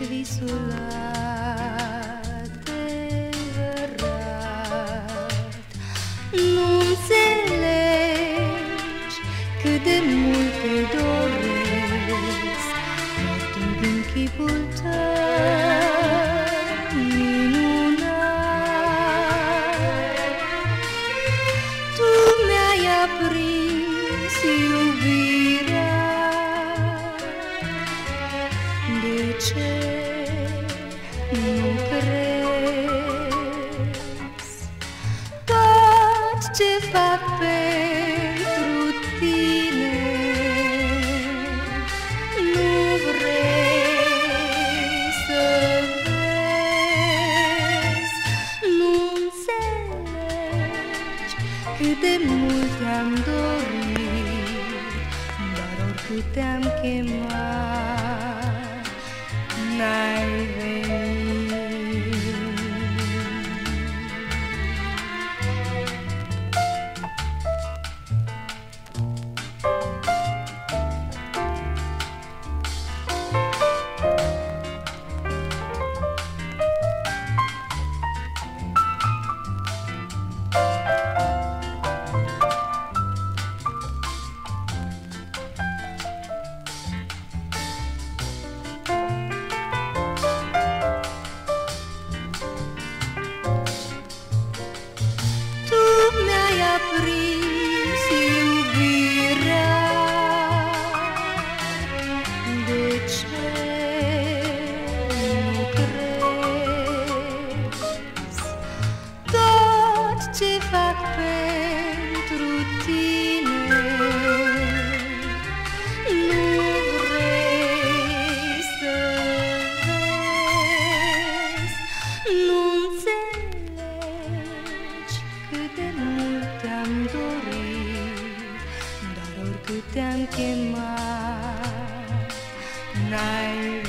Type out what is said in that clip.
ești visul adevărat. Nu înțelegi cât de mult te ce nu crezi? Tot ce fac pentru tine Nu vrei să vezi Nu înțelegi cât de mult te-am dorit Dar oricât te-am chemat night. гори. Dar oricât te-am chemat N-ai